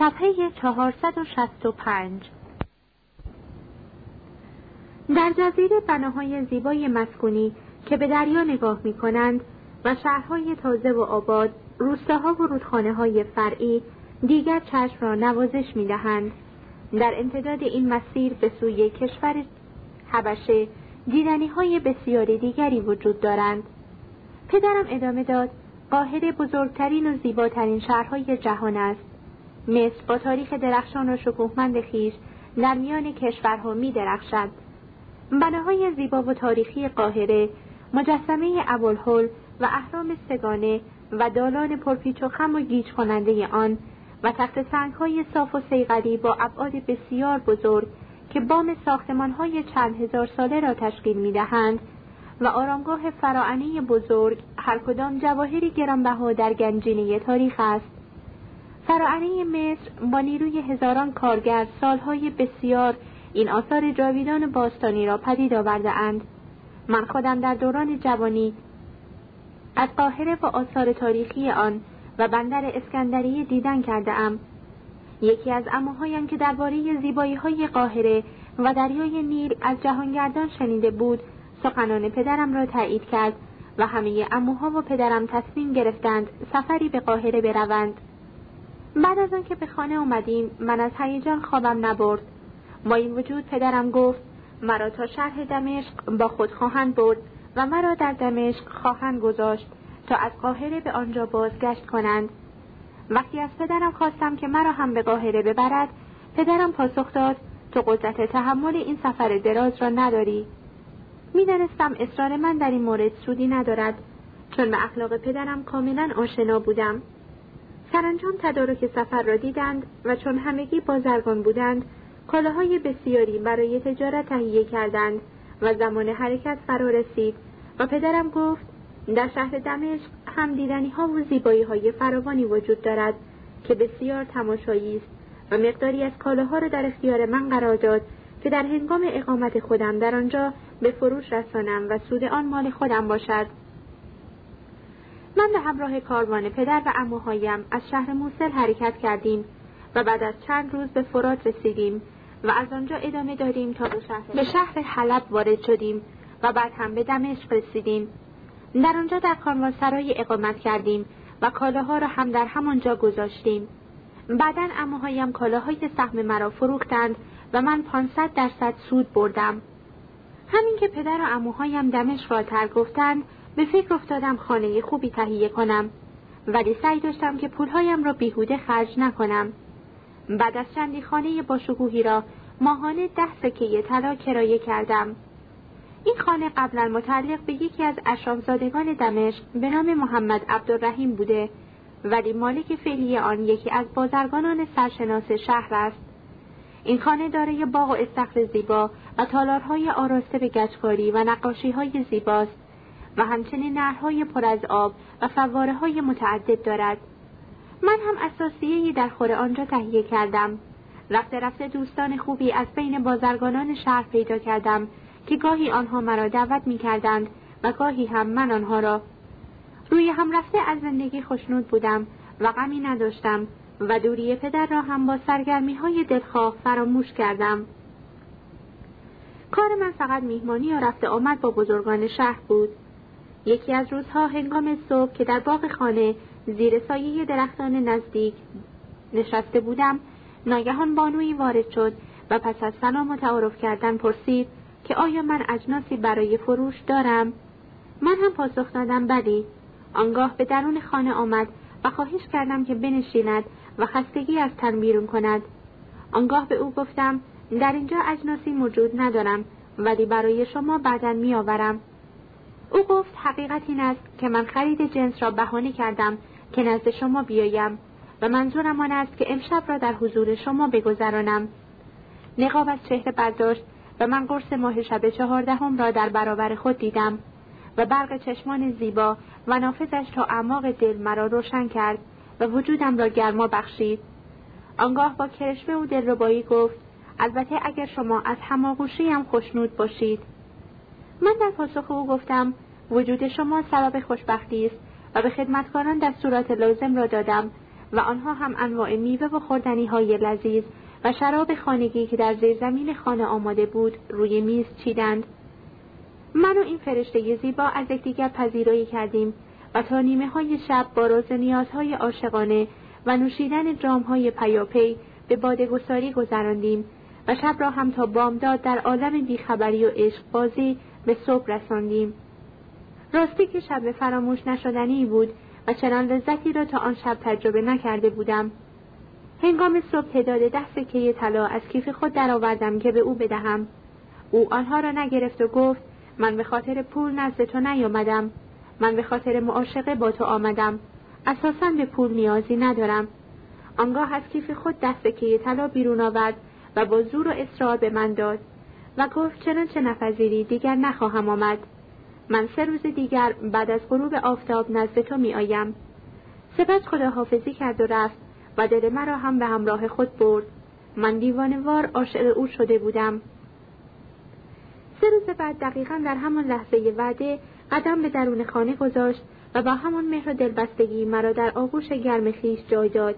صفحه 465 در جزیره بناهای زیبای مسکونی که به دریا نگاه می کنند و شهرهای تازه و آباد، روستاها و رودخانه های فرعی دیگر چشم را نوازش می دهند. در امتداد این مسیر به سوی کشور حبشه دیدنی های بسیاری دیگری وجود دارند. پدرم ادامه داد قاهره بزرگترین و زیباترین شهرهای جهان است. مصر با تاریخ درخشان و شکوهمند خیش در میان کشورها می درخشد. بناهای زیبا و تاریخی قاهره مجسمه ابوالهول و اهرام سگانه و دالان پرپیچ و خم و گیج کننده آن و تخت های صاف و سیغلی با ابعاد بسیار بزرگ که بام های چند هزار ساله را تشکیل می‌دهند و آرامگاه فراعنی بزرگ هر کدام جواهری گرانبها در گنجینه تاریخ است فراعنه مصر با نیروی هزاران کارگر سالهای بسیار این آثار جاویدان باستانی را پدید آورده اند. من خودم در دوران جوانی از قاهره و آثار تاریخی آن و بندر اسکندریه دیدن کرده ام. یکی از اموهایم که درباره زیبایی های قاهره و دریای نیل از جهانگردان شنیده بود سخنان پدرم را تایید کرد و همه اموها و پدرم تصمیم گرفتند سفری به قاهره بروند بعد از آنکه به خانه آمدیم من از هیجان خوابم نبرد. با این وجود پدرم گفت مرا تا شهر دمشق با خود خواهند برد و مرا در دمشق خواهند گذاشت تا از قاهره به آنجا بازگشت کنند. وقتی از پدرم خواستم که مرا هم به قاهره ببرد پدرم پاسخ داد تو قدرت تحمل این سفر دراز را نداری. می‌دانستم اصرار من در این مورد سودی ندارد چون به اخلاق پدرم کاملا آشنا بودم. سرانجام تدارک سفر را دیدند و چون همگی بازرگان بودند کالاهای بسیاری برای تجارت تهیه کردند و زمان حرکت فرا رسید و پدرم گفت در شهر دمشق هم دیدنی ها و زیبایی های فراوانی وجود دارد که بسیار تماشایی است و مقداری از کالاها را در اختیار من قرار داد که در هنگام اقامت خودم در آنجا به فروش رسانم و سود آن مال خودم باشد. من به همراه کاروان پدر و اموهایم از شهر موسل حرکت کردیم و بعد از چند روز به فرات رسیدیم و از آنجا ادامه دادیم تا به شهر, به شهر حلب وارد شدیم و بعد هم به دمشق رسیدیم. در آنجا در سرای اقامت کردیم و کالاها را هم در همانجا گذاشتیم. بعدا اموهایم کالاهای سهم مرا فروختند و من 500 درصد سود بردم. همین که پدر و اموهایم دمشق را تر گفتند به فکر افتادم خانه خوبی تهیه کنم. ولی سعی داشتم که پولهایم را بیهوده خرج نکنم. بعد از چندی خانه باشکوهی را ماهانه ده سکه طلا کرایه کردم. این خانه قبلا متعلق به یکی از اشرافزادگان دمشق به نام محمد عبدالرحیم بوده ولی مالک فعلی آن یکی از بازرگانان سرشناس شهر است. این خانه دارای باغ و استخر زیبا و تالارهای آراسته به گچکاری و نقاشیهای زیباست. و همچنین نهرهای پر از آب و فواره های متعدد دارد. من هم اساسیه در خور آنجا تهیه کردم. رفته رفته دوستان خوبی از بین بازرگانان شهر پیدا کردم که گاهی آنها مرا دعوت می کردند و گاهی هم من آنها را. روی هم رفته از زندگی خوشنود بودم و غمی نداشتم و دوری پدر را هم با سرگرمی های دلخواه فراموش کردم. کار من فقط میهمانی و رفته آمد با بزرگان شهر بود. یکی از روزها هنگام صبح که در باغ خانه زیر سایه درختان نزدیک نشسته بودم ناگهان بانوی وارد شد و پس از سلام و تعارف کردن پرسید که آیا من اجناسی برای فروش دارم؟ من هم پاسخ دادم بلی آنگاه به درون خانه آمد و خواهش کردم که بنشیند و خستگی از تن بیرون کند. آنگاه به او گفتم در اینجا اجناسی موجود ندارم ولی برای شما بعدا میآورم. او گفت حقیقت این است که من خرید جنس را بهانه کردم که نزد شما بیایم و منظورم آن است که امشب را در حضور شما بگذرانم. نقاب از چهره برداشت و من قرص ماه شب چهاردهم را در برابر خود دیدم و برق چشمان زیبا و نافذش تا اعماق دل مرا روشن کرد و وجودم را گرما بخشید. آنگاه با کرشمه و دلربایی گفت البته اگر شما از هماغوشیم خوشنود باشید. من در پاسخ او گفتم وجود شما سبب خوشبختی است و به خدمتکاران دستورات لازم را دادم و آنها هم انواع میوه و خوردنی های لذیذ و شراب خانگی که در زیر زمین خانه آماده بود روی میز چیدند. من و این فرشته زیبا از یکدیگر پذیرایی کردیم و تا نیمه های شب با راز نیازهای عاشقانه و نوشیدن جام های پیاپی به بادگساری گذراندیم و شب را هم تا بامداد در عالم بیخبری و عشق بازی به صبح رساندیم. راستی که شب فراموش نشدنی بود و چنان لذتی را تا آن شب تجربه نکرده بودم. هنگام صبح تعداد ده سکه طلا از کیف خود درآوردم که به او بدهم. او آنها را نگرفت و گفت من به خاطر پول نزد تو نیامدم. من به خاطر معاشقه با تو آمدم. اساسا به پول نیازی ندارم. آنگاه از کیف خود دست سکه طلا بیرون آورد و با زور و اصرار به من داد. و گفت چنانچه نپذیری دیگر نخواهم آمد. من سه روز دیگر بعد از غروب آفتاب نزد تو می آیم. سپس خداحافظی کرد و رفت و دل مرا هم به همراه خود برد. من دیوانوار عاشق او شده بودم. سه روز بعد دقیقا در همان لحظه وعده قدم به درون خانه گذاشت و با همان مهر و دلبستگی مرا در آغوش گرم خیش جای داد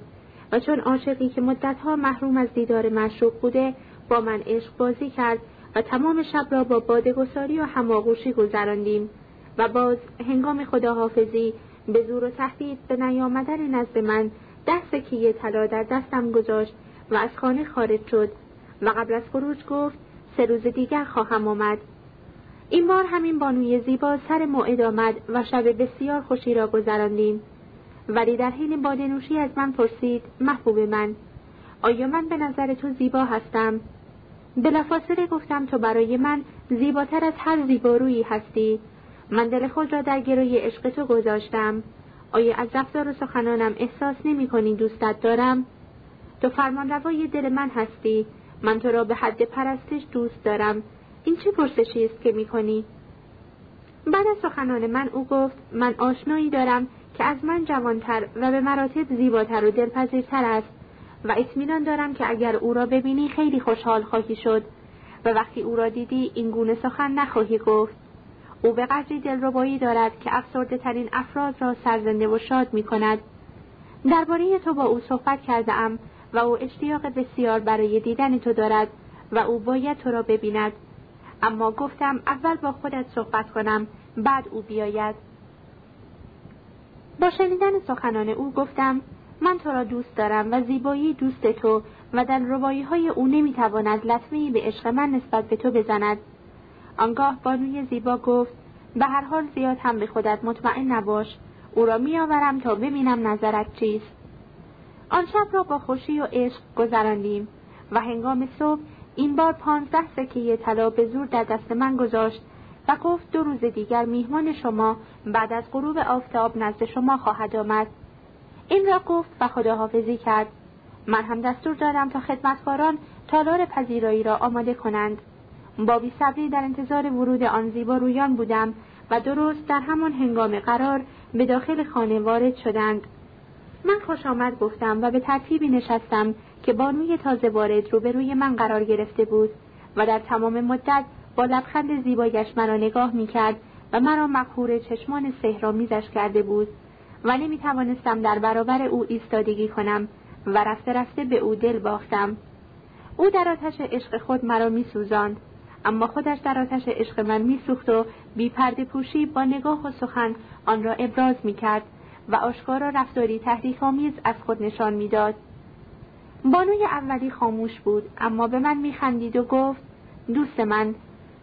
و چون عاشقی که مدتها محروم از دیدار معشوق بوده با من عشق بازی کرد و تمام شب را با بادگساری و هماغوشی گذراندیم و باز هنگام خداحافظی به زور و تهدید به نیامدن نزد من ده سکیه طلا در دستم گذاشت و از خانه خارج شد و قبل از خروج گفت سه روز دیگر خواهم آمد. این بار همین بانوی زیبا سر موعد آمد و شب بسیار خوشی را گذراندیم. ولی در حین بادنوشی از من پرسید محبوب من آیا من به نظر تو زیبا هستم؟ بلافاصله گفتم تو برای من زیباتر از هر زیبارویی هستی. من دل خود را در گروی عشق تو گذاشتم. آیا از رفتار و سخنانم احساس نمی کنی دوستت دارم؟ تو فرمان روای دل من هستی. من تو را به حد پرستش دوست دارم. این چه پرسشی است که می کنی؟ بعد از سخنان من او گفت من آشنایی دارم که از من جوانتر و به مراتب زیباتر و دلپذیرتر است. و اطمینان دارم که اگر او را ببینی خیلی خوشحال خواهی شد. و وقتی او را دیدی این گونه سخن نخواهی گفت. او به قدری دلربایی دارد که افسرده ترین افراد را سرزنده و شاد می کند درباره تو با او صحبت کرده ام و او اشتیاق بسیار برای دیدن تو دارد و او باید تو را ببیند. اما گفتم اول با خودت صحبت کنم بعد او بیاید. با شنیدن سخنان او گفتم من تو را دوست دارم و زیبایی دوست تو و در روایی های او نمی‌تواند لطمه به عشق من نسبت به تو بزند. آنگاه بانوی زیبا گفت به هر حال زیاد هم به خودت مطمئن نباش. او را میآورم تا ببینم نظرت چیست. آن شب را با خوشی و عشق گذراندیم و هنگام صبح این بار پانزده سکه طلا به زور در دست من گذاشت و گفت دو روز دیگر میهمان شما بعد از غروب آفتاب نزد شما خواهد آمد. این را گفت و خداحافظی کرد. من هم دستور دادم تا خدمتکاران تالار پذیرایی را آماده کنند. با صبری در انتظار ورود آن زیبا رویان بودم و درست در همان هنگام قرار به داخل خانه وارد شدند. من خوش آمد گفتم و به ترتیبی نشستم که بانوی تازه وارد روبروی من قرار گرفته بود و در تمام مدت با لبخند زیبایش مرا نگاه می‌کرد و مرا مقهور چشمان سهرامیزش کرده بود. و نمی توانستم در برابر او ایستادگی کنم و رفته رفته به او دل باختم او در آتش عشق خود مرا می سوزاند اما خودش در آتش عشق من میسوخت و بی پرده پوشی با نگاه و سخن آن را ابراز می کرد و آشکارا رفتاری تحریک آمیز از خود نشان می‌داد. بانوی اولی خاموش بود اما به من میخندید و گفت دوست من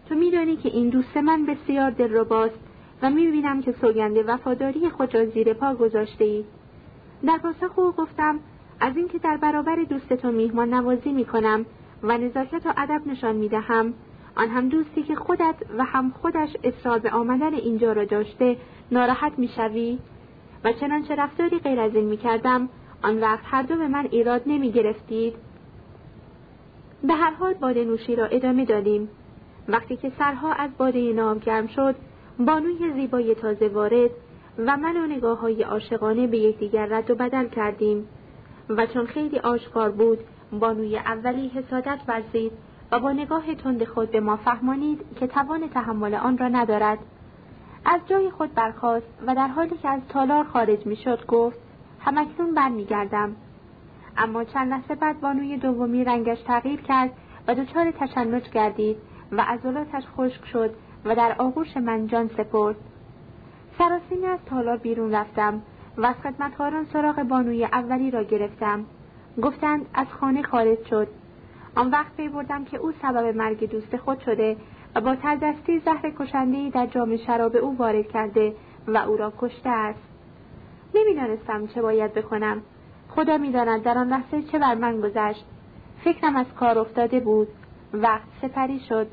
تو میدانی که این دوست من بسیار دلرباست و می‌بینم که سوگند وفاداری خود را زیر پا گذاشته ای. در پاسخ او گفتم از اینکه در برابر دوست تو میهمان نوازی می‌کنم و نزاکت و ادب نشان می‌دهم آن هم دوستی که خودت و هم خودش اصرار به آمدن اینجا را داشته ناراحت می‌شوی و چنانچه رفتاری غیر از این می‌کردم آن وقت هر دو به من ایراد نمی گرفتید به هر حال باده نوشی را ادامه دادیم وقتی که سرها از باده نام گرم شد بانوی زیبای تازه وارد و من و نگاه های عاشقانه به یکدیگر رد و بدل کردیم. و چون خیلی آشکار بود بانوی اولی حسادت ورزید و با نگاه تند خود به ما فهمانید که توان تحمل آن را ندارد. از جای خود برخاست و در حالی که از تالار خارج می‌شد گفت همکنون برمیگردم. اما چند لحظه بعد بانوی دومی رنگش تغییر کرد و دچار تشنج گردید و عضلاتش خشک شد و در آغوش من جان سپرد. سراسیمه از تالار بیرون رفتم و از خدمتکاران سراغ بانوی اولی را گرفتم. گفتند از خانه خارج شد. آن وقت پی بردم که او سبب مرگ دوست خود شده و با تردستی زهر کشندهای در جام شراب او وارد کرده و او را کشته است. نمی‌دانستم چه باید بکنم. خدا می‌داند در آن لحظه چه بر من گذشت. فکرم از کار افتاده بود. وقت سپری شد.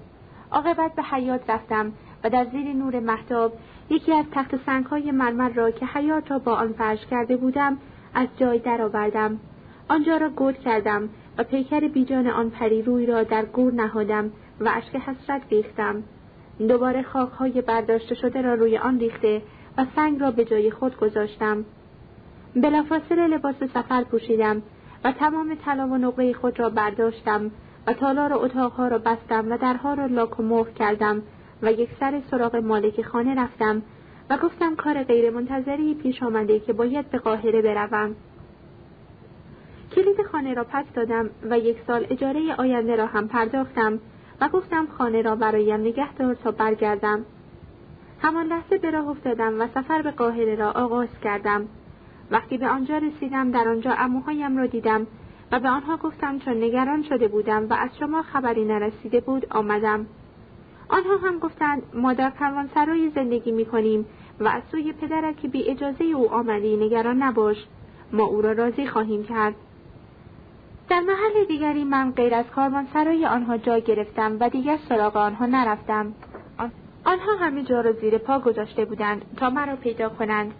عاقبت به حیات رفتم و در زیر نور محتاب یکی از تخت سنگهای مرمر را که حیات را با آن فرش کرده بودم از جای درآوردم. آنجا را گود کردم و پیکر بیجان آن پری روی را در گور نهادم و اشک حسرت ریختم. دوباره خاکهای برداشته شده را روی آن ریخته و سنگ را به جای خود گذاشتم. بلافاصله لباس سفر پوشیدم و تمام طلا و نقره خود را برداشتم و تالار و اتاقها را بستم و درها را لاک و مهر کردم و یک سر سراغ مالک خانه رفتم و گفتم کار غیرمنتظری پیش آمده که باید به قاهره بروم. کلید خانه را پس دادم و یک سال اجاره آینده را هم پرداختم و گفتم خانه را برایم نگه دار تا برگردم. همان لحظه به راه افتادم و سفر به قاهره را آغاز کردم. وقتی به آنجا رسیدم در آنجا اموهایم را دیدم و به آنها گفتم چون نگران شده بودم و از شما خبری نرسیده بود آمدم. آنها هم گفتند ما در سرای زندگی می کنیم و از سوی پدرت که بی اجازه او آمدی نگران نباش. ما او را راضی خواهیم کرد. در محل دیگری من غیر از سرای آنها جا گرفتم و دیگر سراغ آنها نرفتم. آنها همه جا را زیر پا گذاشته بودند تا مرا پیدا کنند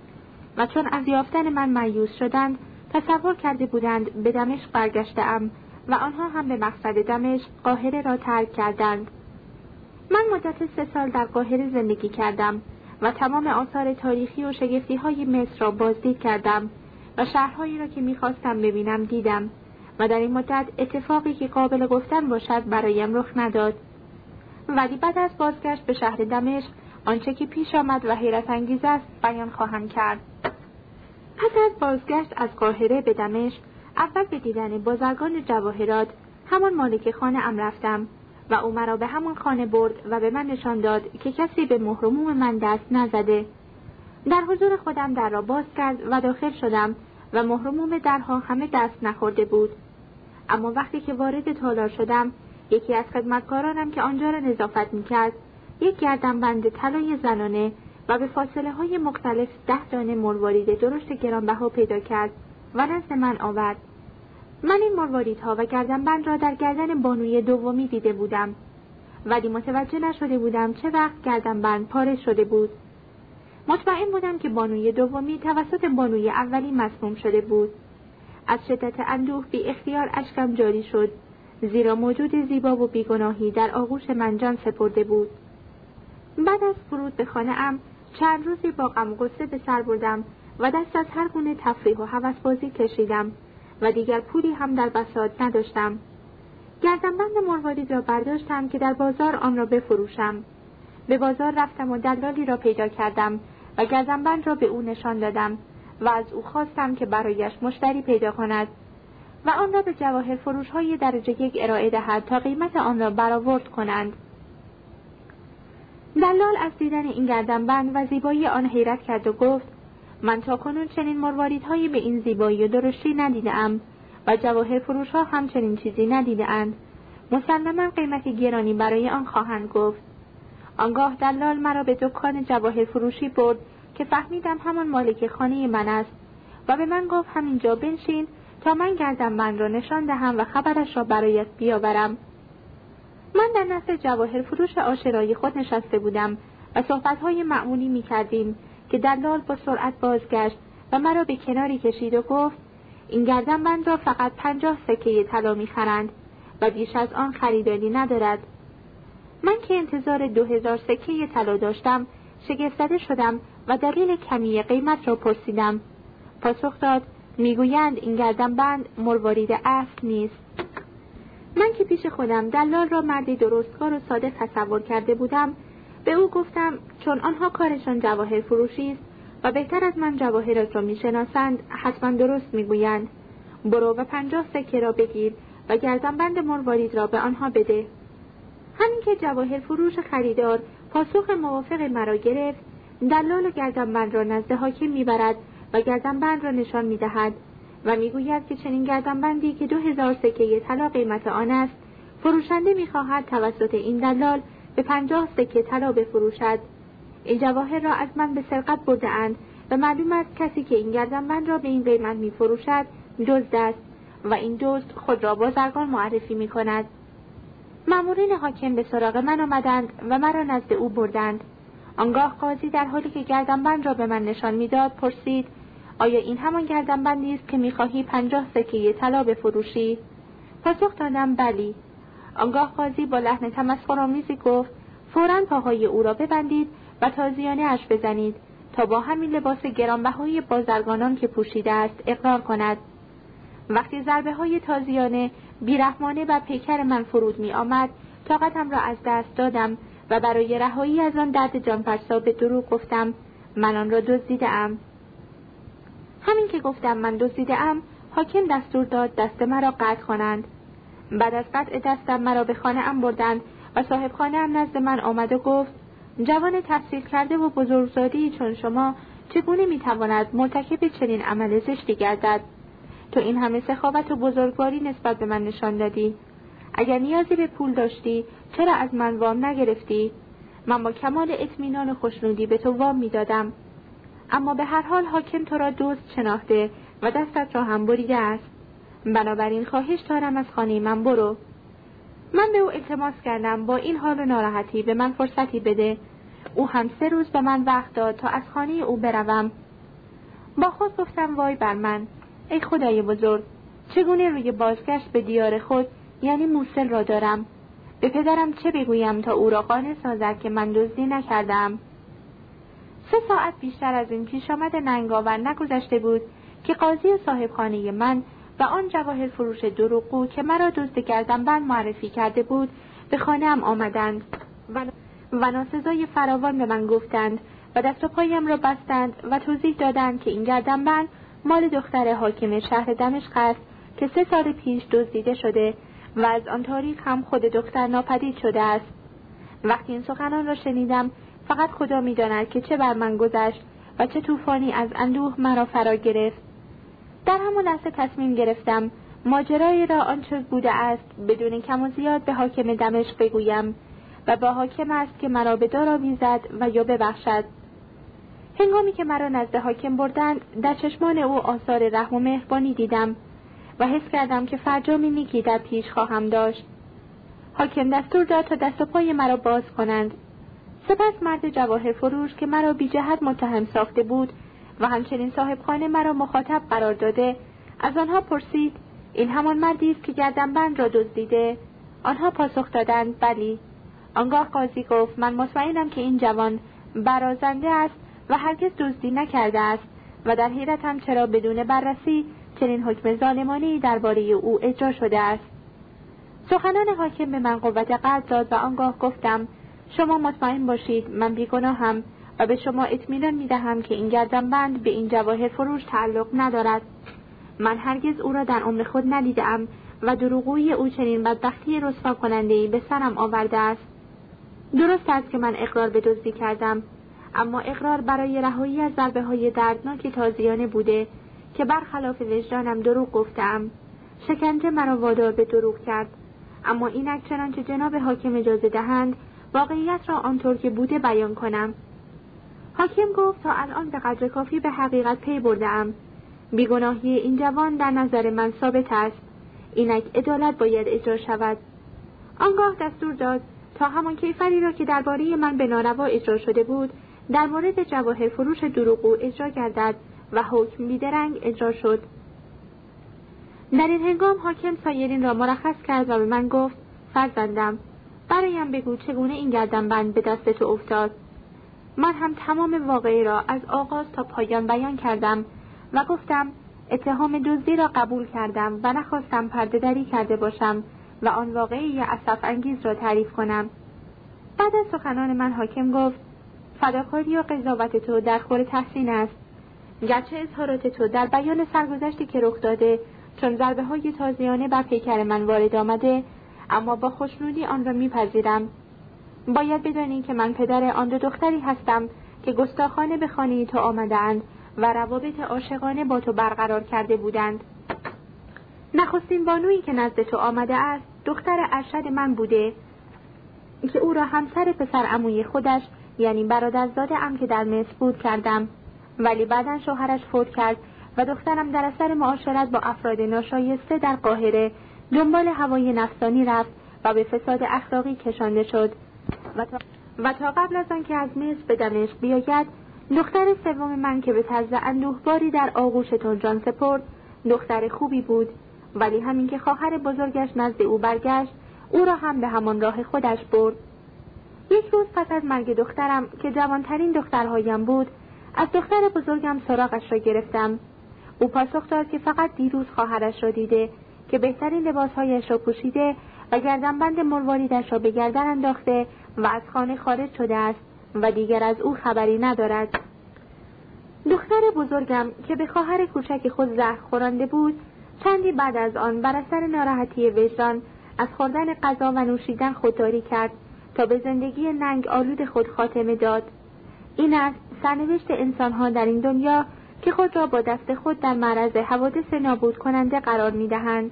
و چون از یافتن من مایوس شدند تصور کرده بودند به دمشق برگشتم و آنها هم به مقصد دمشق قاهره را ترک کردند. من مدت سه سال در قاهره زندگی کردم و تمام آثار تاریخی و شگفتی های مصر را بازدید کردم و شهرهایی را که می‌خواستم ببینم دیدم و در این مدت اتفاقی که قابل گفتن باشد برایم رخ نداد. ولی بعد از بازگشت به شهر دمشق آنچه که پیش آمد و حیرت انگیز است بیان خواهم کرد. پس از بازگشت از قاهره به دمشق اول به دیدن بازرگان جواهرات همان مالک خانه ام رفتم و او مرا به همان خانه برد و به من نشان داد که کسی به محرموم من دست نزده. در حضور خودم در را باز کرد و داخل شدم و محرموم درها همه دست نخورده بود. اما وقتی که وارد تالار شدم یکی از خدمتکارانم که آنجا را نظافت می‌کرد یک گردنبند طلای زنانه و به فاصله های مختلف ده دانه مروارید درشت گرانبها پیدا کرد و نزد من آورد. من این مرواریدها و گردنبند را در گردن بانوی دومی دیده بودم ولی متوجه نشده بودم چه وقت گردنبند پاره شده بود. مطمئن بودم که بانوی دومی توسط بانوی اولی مسموم شده بود. از شدت اندوه بی اختیار اشکم جاری شد زیرا موجود زیبا و بیگناهی در آغوش من جان سپرده بود. بعد از فرود به خانه ام چند روزی با غم غصه به سر بردم و دست از هر گونه تفریح و هوسبازی کشیدم و دیگر پولی هم در بساط نداشتم. گردنبند مروارید را برداشتم که در بازار آن را بفروشم. به بازار رفتم و دلالی را پیدا کردم و گردنبند را به او نشان دادم و از او خواستم که برایش مشتری پیدا کند و آن را به جواهر فروش های درجه یک ارائه دهد تا قیمت آن را برآورد کنند. دلال از دیدن این گردنبند و زیبایی آن حیرت کرد و گفت من تا کنون چنین مرواریدهایی به این زیبایی و درشتی ندیدم و جواهر فروش ها هم چنین چیزی ندیدهاند. مسلما قیمتی گرانی برای آن خواهند گفت. آنگاه دلال مرا به دکان جواهر فروشی برد که فهمیدم همان مالک خانه من است و به من گفت همینجا بنشین تا من گردم را نشان دهم و خبرش را برایت بیاورم. من در نصف جواهر فروش آشرای خود نشسته بودم و صحبتهای معمولی می کردیم که دلال با سرعت بازگشت و مرا به کناری کشید و گفت این گردن من را فقط پنجاه سکه طلا می‌خرند و بیش از آن خریداری ندارد. من که انتظار دو هزار سکه طلا داشتم شگفتزده شدم و دلیل کمی قیمت را پرسیدم. پاسخ داد می‌گویند این گردن بند مروارید اصل نیست. من که پیش خودم دلال را مردی درستکار و صادق تصور کرده بودم به او گفتم چون آنها کارشان جواهر فروشی است و بهتر از من جواهرات را می‌شناسند حتما درست می‌گویند. برو و پنجاه سکه را بگیر و گردنبند مروارید را به آنها بده. همین که جواهر فروش خریدار پاسخ موافق مرا گرفت دلال گردنبند را نزد حاکم می‌برد و گردنبند را نشان می‌دهد. و می‌گوید که چنین گردنبندی که دو هزار سکه طلا قیمت آن است فروشنده می‌خواهد توسط این دلال به پنجاه سکه طلا بفروشد این جواهر را از من به سرقت برده اند و معلوم است کسی که این گردنبند را به این قیمت میفروشد دزد است و این دزد خود را بازرگان معرفی می کند. مامورین حاکم به سراغ من آمدند و مرا نزد او بردند. آنگاه قاضی در حالی که گردنبند را به من نشان می‌داد پرسید آیا این همان گردنبندی است که می‌خواهی پنجاه سکه طلا بفروشی؟ پاسخ دادم بلی آنگاه قاضی با لحن تمسخرآمیزی گفت فورا پاهای او را ببندید و تازیانه اش بزنید تا با همین لباس گرانبهایی بازرگانان که پوشیده است اقرار کند. وقتی ضربه های تازیانه بیرحمانه و پیکر من فرود می آمد طاقتم را از دست دادم و برای رهایی از آن درد جانفرسا به دروغ گفتم. من آن را دزدیده ام همین که گفتم من دزدیده ام حاکم دستور داد دست مرا قطع کنند. بعد از قطع دستم مرا به خانه ام بردند و صاحب خانه ام نزد من آمد و گفت جوان تحصیل کرده و بزرگزادی چون شما چگونه می‌تواند مرتکب چنین عمل زشتی گردد؟ تو این همه سخاوت و بزرگواری نسبت به من نشان دادی. اگر نیازی به پول داشتی چرا از من وام نگرفتی؟ من با کمال اطمینان و خوشنودی به تو وام می‌دادم. اما به هر حال حاکم تو را دوست شناخته و دستت را هم بریده است. بنابراین خواهش دارم از خانه من برو. من به او التماس کردم با این حال و ناراحتی به من فرصتی بده. او هم سه روز به من وقت داد تا از خانه او بروم. با خود گفتم وای بر من. ای خدای بزرگ چگونه روی بازگشت به دیار خود یعنی موسل را دارم؟ به پدرم چه بگویم تا او را قانع سازد که من دزدی نکردم؟ سه ساعت بیشتر از این پیش آمد ننگاور نگذشته بود که قاضی صاحب خانه من و آن جواهر فروش دروغگو که مرا دزد کردم بند معرفی کرده بود به خانه هم آمدند و, و ناسزای فراوان به من گفتند و دست و پایم را بستند و توضیح دادند که این گردنبند مال دختر حاکم شهر دمشق است که سه سال پیش دزدیده شده و از آن تاریخ هم خود دختر ناپدید شده است. وقتی این سخنان را شنیدم فقط خدا می‌داند که چه بر من گذشت و چه طوفانی از اندوه مرا فرا گرفت. در همان لحظه تصمیم گرفتم ماجرای را آنچه بوده است بدون کم و زیاد به حاکم دمشق بگویم و با حاکم است که مرا به دار آویزد و یا ببخشد. هنگامی که مرا نزد حاکم بردند در چشمان او آثار رحم و مهربانی دیدم و حس کردم که فرجامی نیکی در پیش خواهم داشت. حاکم دستور داد تا دست و پای مرا باز کنند. سپس مرد جواهر فروش که مرا بی جهت متهم ساخته بود و همچنین صاحب خانه مرا مخاطب قرار داده از آنها پرسید این همان مردی است که گردنبند را دزدیده؟ آنها پاسخ دادند بلی آنگاه قاضی گفت من مطمئنم که این جوان برازنده است و هرگز دزدی نکرده است و در حیرتم چرا بدون بررسی چنین حکم ظالمانی درباره او اجرا شده است. سخنان حاکم به من قوت قلب داد و آنگاه گفتم شما مطمئن باشید من بیگناهم و به شما اطمینان می‌دهم که این گردنبند به این جواهر فروش تعلق ندارد. من هرگز او را در عمر خود ندیدم و دروغوی او چنین بدبختی رسوا کننده به سرم آورده است. درست است که من اقرار به دزدی کردم اما اقرار برای رهایی از ضربه های دردناک تازیانه بوده که برخلاف وجدانم دروغ گفتم شکنجه مرا وادار به دروغ کرد اما اینک چنانچه جناب حاکم اجازه دهند واقعیت را آنطور که بوده بیان کنم. حاکم گفت تا الان به قدر کافی به حقیقت پی بردم بیگناهی این جوان در نظر من ثابت است. اینک عدالت باید اجرا شود. آنگاه دستور داد تا همان کیفری را که درباره من به ناروا اجرا شده بود در مورد جواهر فروش دروغو اجرا گردد و حکم بیدرنگ اجرا شد. در این هنگام حاکم سایرین را مرخص کرد و به من گفت فرزندم برایم بگو چگونه این گردنبند به دست تو افتاد. من هم تمام واقعی را از آغاز تا پایان بیان کردم و گفتم اتهام دزدی را قبول کردم و نخواستم پرده دری کرده باشم و آن واقعی اصف انگیز را تعریف کنم. بعد از سخنان من حاکم گفت فداکاری و قضاوت تو در خور تحسین است. گرچه اظهارات تو در بیان سرگذشتی که رخ داده چون ضربه های تازیانه بر پیکر من وارد آمده اما با خوشنودی آن را میپذیرم. باید بدانی که من پدر آن دو دختری هستم که گستاخانه به خانه تو آمدند و روابط عاشقانه با تو برقرار کرده بودند. نخستین بانویی که نزد تو آمده است دختر ارشد من بوده که او را همسر پسر عموی خودش یعنی برادرزاده ام که در مصر بود کردم. ولی بعدا شوهرش فوت کرد و دخترم در اثر معاشرت با افراد ناشایسته در قاهره دنبال هوای نفسانی رفت و به فساد اخلاقی کشانده شد. و تا, و تا قبل از آنکه از مصر به دمشق بیاید دختر سوم من که به طرز اندوهباری در آغوشتون جان سپرد دختر خوبی بود. ولی همین که خواهر بزرگش نزد او برگشت او را هم به همان راه خودش برد. یک روز پس از مرگ دخترم که جوانترین دخترهایم بود از دختر بزرگم سراغش را گرفتم. او پاسخ داد که فقط دیروز خواهرش را دیده که بهترین لباسهایش را پوشیده و گردنبند مرواریدش را به گردن انداخته و از خانه خارج شده است و دیگر از او خبری ندارد. دختر بزرگم که به خواهر کوچک خود زهر خورانده بود چندی بعد از آن بر اثر ناراحتی وجدان از خوردن غذا و نوشیدن خودداری کرد تا به زندگی ننگ آلود خود خاتمه داد. این است سرنوشت انسانها در این دنیا که خود را با دست خود در معرض حوادث نابود کننده قرار می دهند.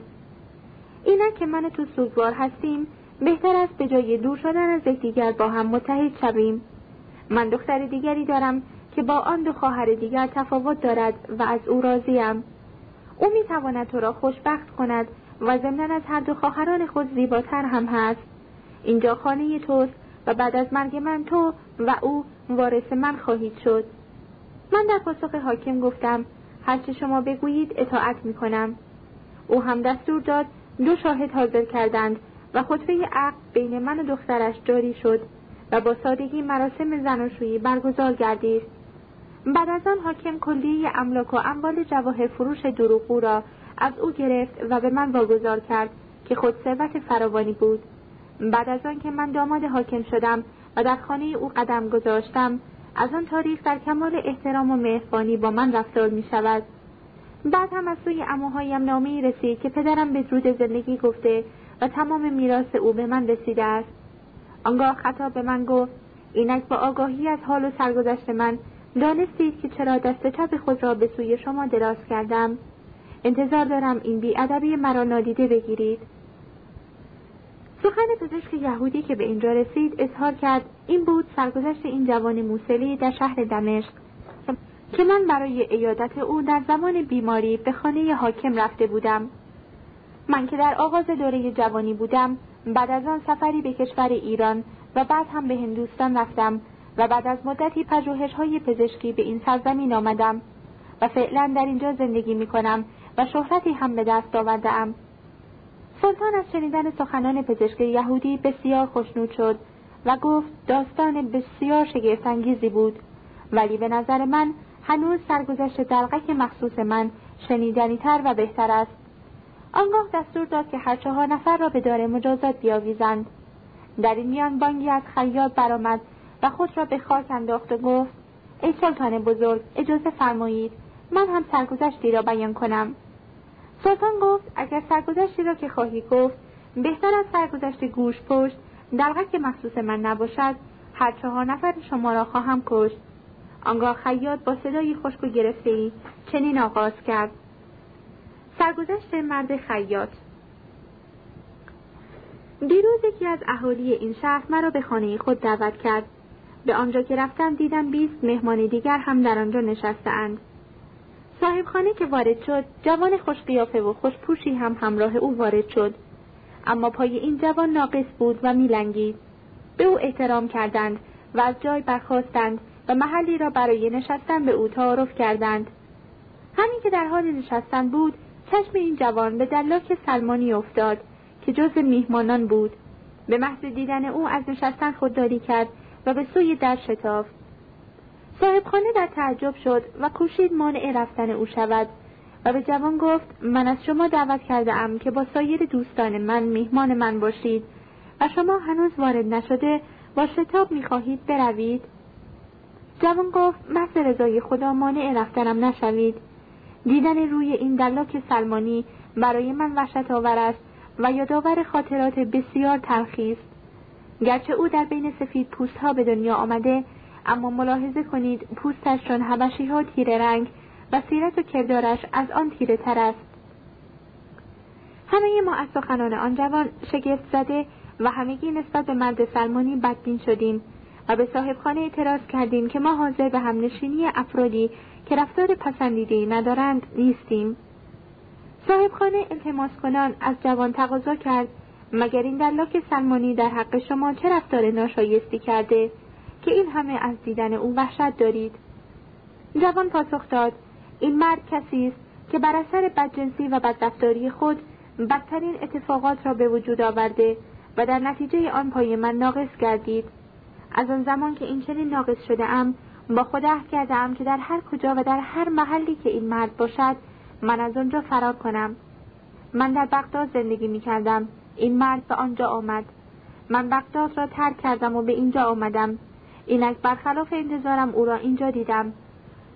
اینک که من تو سوگوار هستیم بهتر است به جای دور شدن از یکدیگر با هم متحد شویم. من دختر دیگری دارم که با آن دو خواهر دیگر تفاوت دارد و از او راضیم. او می‌تواند تو را خوشبخت کند و ضمنا از هر دو خواهران خود زیباتر هم هست. اینجا خانه توست و بعد از مرگ من تو و او وارث من خواهید شد. من در پاسخ حاکم گفتم هرچه شما بگویید اطاعت می‌کنم. او هم دستور داد دو شاهد حاضر کردند و خطبه عقد بین من و دخترش جاری شد و با سادگی مراسم زناشویی برگزار گردید. بعد از آن حاکم کلیه املاک و اموال جواهر فروش دروغو را از او گرفت و به من واگذار کرد که خود ثروت فراوانی بود. بعد از آن که من داماد حاکم شدم و در خانه او قدم گذاشتم از آن تاریخ در کمال احترام و مهربانی با من رفتار می شود بعد هم از سوی اموهایم نامه رسید که پدرم به درود زندگی گفته و تمام میراث او به من رسیده است. آنگاه خطاب به من گفت اینک با آگاهی از حال و سرگذشت من دانستید که چرا دست چپ خود را به سوی شما دراز کردم. انتظار دارم این بیادبی مرا نادیده بگیرید. سخن پزشک یهودی که به اینجا رسید اظهار کرد این بود سرگذشت این جوان موسلی در شهر دمشق که من برای ایادت او در زمان بیماری به خانه حاکم رفته بودم. من که در آغاز دوره جوانی بودم بعد از آن سفری به کشور ایران و بعد هم به هندوستان رفتم و بعد از مدتی پژوهش های پزشکی به این سرزمین آمدم و فعلا در اینجا زندگی می کنم و شهرتی هم به دست آوردم سلطان از شنیدن سخنان پزشک یهودی بسیار خوشنود شد و گفت داستان بسیار شگفتانگیزی بود. ولی به نظر من هنوز سرگذشت دلقک مخصوص من شنیدنیتر و بهتر است. آنگاه دستور داد که هر چهار نفر را به دار مجازات بیاویزند. در این میان بانگی از خیاط برآمد و خود را به خاک انداخت و گفت ای سلطان بزرگ اجازه فرمایید من هم سرگذشتی را بیان کنم. سلطان گفت اگر سرگذشتی را که خواهی گفت بهتر از سرگذشت گوش پشت دلغک مخصوص من نباشد هر چهار نفر شما را خواهم کشت. آنگاه خیاط با صدایی خشک و گرفته ای چنین آغاز کرد. سرگذشت مرد خیاط دیروز یکی از اهالی این شهر مرا به خانه خود دعوت کرد. به آنجا که رفتم دیدم بیست مهمان دیگر هم در آنجا نشستهاند. صاحب خانه که وارد شد جوان خوشقیافه و خوشپوشی هم همراه او وارد شد. اما پای این جوان ناقص بود و میلنگید. به او احترام کردند و از جای برخواستند و محلی را برای نشستن به او تعارف کردند. همین که در حال نشستن بود چشم این جوان به دلاک سلمانی افتاد که جز میهمانان بود. به محض دیدن او از نشستن خودداری کرد و به سوی در شتافت. صاحبخانه در تعجب شد و کوشید مانع رفتن او شود و به جوان گفت من از شما دعوت کرده ام که با سایر دوستان من میهمان من باشید و شما هنوز وارد نشده با شتاب می‌خواهید بروید. جوان گفت محض رضای خدا مانع رفتنم نشوید. دیدن روی این دلاک سلمانی برای من وحشت آور است و یادآور خاطرات بسیار تلخی است. گرچه او در بین سفید پوست ها به دنیا آمده اما ملاحظه کنید پوستش چون حبشی ها تیره رنگ و سیرت و کردارش از آن تیره تر است. همه ما از سخنان آن جوان شگفت زده و همگی نسبت به مرد سلمانی بدبین شدیم و به صاحبخانه اعتراض کردیم که ما حاضر به همنشینی افرادی که رفتار پسندیده ندارند نیستیم. صاحبخانه التماس کنان از جوان تقاضا کرد مگر این دلاک سلمانی در حق شما چه رفتار ناشایستی کرده؟ که این همه از دیدن او وحشت دارید. جوان پاسخ داد این مرد کسی است که بر اثر بدجنسی و بدرفتاری خود بدترین اتفاقات را به وجود آورده و در نتیجه آن پای من ناقص گردید. از آن زمان که این چنین ناقص شده ام با خود عهد کرده ام که در هر کجا و در هر محلی که این مرد باشد من از آنجا فرار کنم. من در بغداد زندگی می کردم. این مرد به آنجا آمد. من بغداد را ترک کردم و به اینجا آمدم. اینک برخلاف انتظارم او را اینجا دیدم.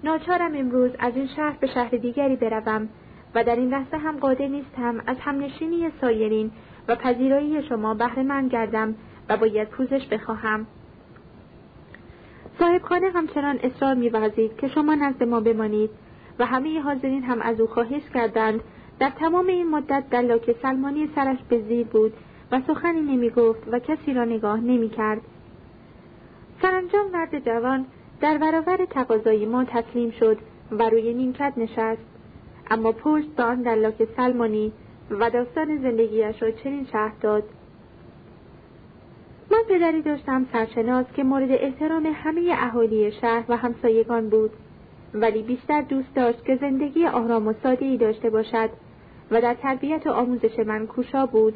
ناچارم امروز از این شهر به شهر دیگری بروم و در این لحظه هم قادر نیستم از همنشینی سایرین و پذیرایی شما بهره من گردم و باید پوزش بخواهم. صاحبخانه همچنان اصرار میورزید که شما نزد ما بمانید و همه حاضرین هم از او خواهش کردند. در تمام این مدت دلاک سلمانی سرش به زیر بود و سخنی نمی گفت و کسی را نگاه نمی کرد. سرانجام مرد جوان در برابر تقاضای ما تسلیم شد و روی نیمکت نشست. اما پشت به آن دلاک سلمانی و داستان زندگیش را چنین شهر داد. من پدری داشتم سرشناس که مورد احترام همه اهالی شهر و همسایگان بود ولی بیشتر دوست داشت که زندگی آرام و ساده داشته باشد و در تربیت و آموزش من کوشا بود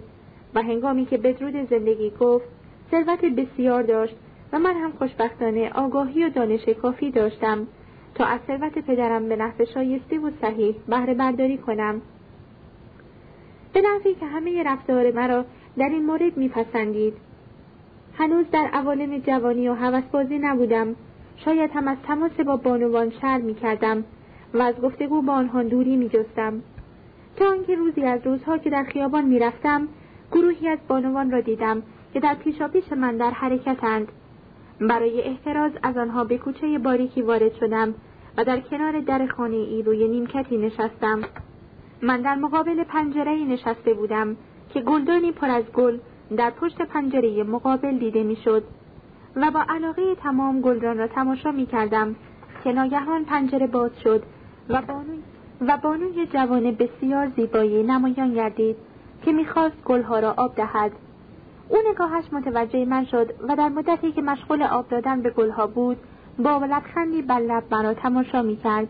و هنگامی که بدرود زندگی گفت ثروت بسیار داشت و من هم خوشبختانه آگاهی و دانش کافی داشتم تا از ثروت پدرم به نحو شایسته و صحیح بهره برداری کنم. به نحوی که همه رفتار مرا در این مورد میپسندید. هنوز در اوالین جوانی و هوسبازی نبودم. شاید هم از تماس با بانوان شر می کردم و از گفتگو با آنها دوری می جستم. تا آنکه روزی از روزها که در خیابان می رفتم گروهی از بانوان را دیدم که در پیشاپیش من در حرکتند. برای احتراز از آنها به کوچه باریکی وارد شدم و در کنار در خانه ای روی نیمکتی نشستم. من در مقابل پنجره نشسته بودم که گلدانی پر از گل در پشت پنجره مقابل دیده می‌شد و با علاقه تمام گلدان را تماشا می کردم که ناگهان پنجره باز شد و بانوی, و بانوی جوان بسیار زیبایی نمایان گردید که می‌خواست گلها را آب دهد. او نگاهش متوجه من شد و در مدتی که مشغول آب دادن به گلها بود با لبخندی بر لب مرا تماشا می‌کرد.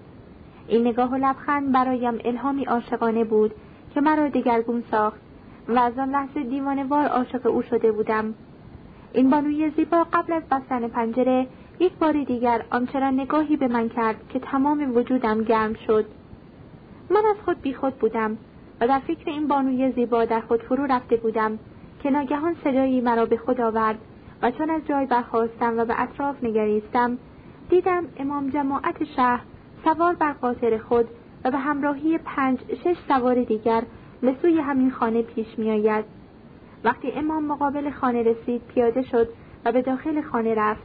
این نگاه و لبخند برایم الهامی عاشقانه بود که مرا دگرگون ساخت و از آن لحظه دیوانوار عاشق او شده بودم. این بانوی زیبا قبل از بستن پنجره یک بار دیگر آنچنان نگاهی به من کرد که تمام وجودم گرم شد. من از خود بیخود بودم و در فکر این بانوی زیبا در خود فرو رفته بودم. که ناگهان صدایی مرا به خود آورد و چون از جای برخواستم و به اطراف نگریستم دیدم امام جماعت شهر سوار بر قاطر خود و به همراهی پنج شش سوار دیگر به سوی همین خانه پیش می آید. وقتی امام مقابل خانه رسید پیاده شد و به داخل خانه رفت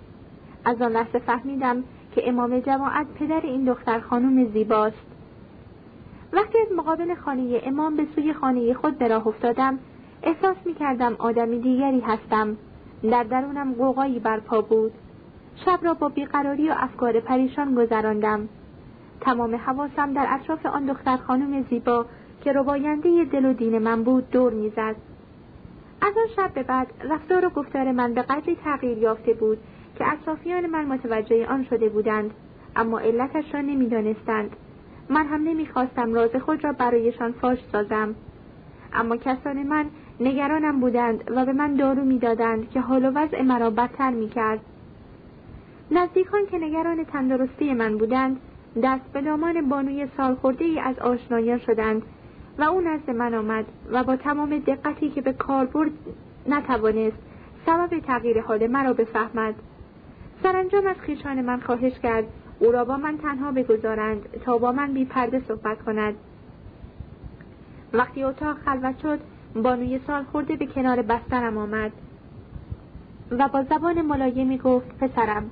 از آن لحظه فهمیدم که امام جماعت پدر این دختر خانوم زیباست وقتی از مقابل خانه امام به سوی خانه خود به راه افتادم احساس می کردم آدمی دیگری هستم. در درونم قوقایی برپا بود. شب را با بیقراری و افکار پریشان گذراندم. تمام حواسم در اطراف آن دختر خانم زیبا که رباینده دل و دین من بود دور می‌زد. از آن شب به بعد رفتار و گفتار من به قدری تغییر یافته بود که اطرافیان من متوجه آن شده بودند اما علتش را نمی‌دانستند. من هم نمی‌خواستم راز خود را برایشان فاش سازم. اما کسان من نگرانم بودند و به من دارو می‌دادند که حال و وضع مرا بدتر می‌کرد. نزدیکان که نگران تندرستی من بودند دست به دامان بانوی سالخورده ای از آشنایان شدند و او نزد من آمد و با تمام دقتی که به کار برد نتوانست سبب تغییر حال مرا بفهمد. سرانجام از خیشان من خواهش کرد او را با من تنها بگذارند تا با من بی پرده صحبت کند. وقتی اتاق خلوت شد بانوی سال خورده به کنار بسترم آمد و با زبان ملایمی گفت پسرم.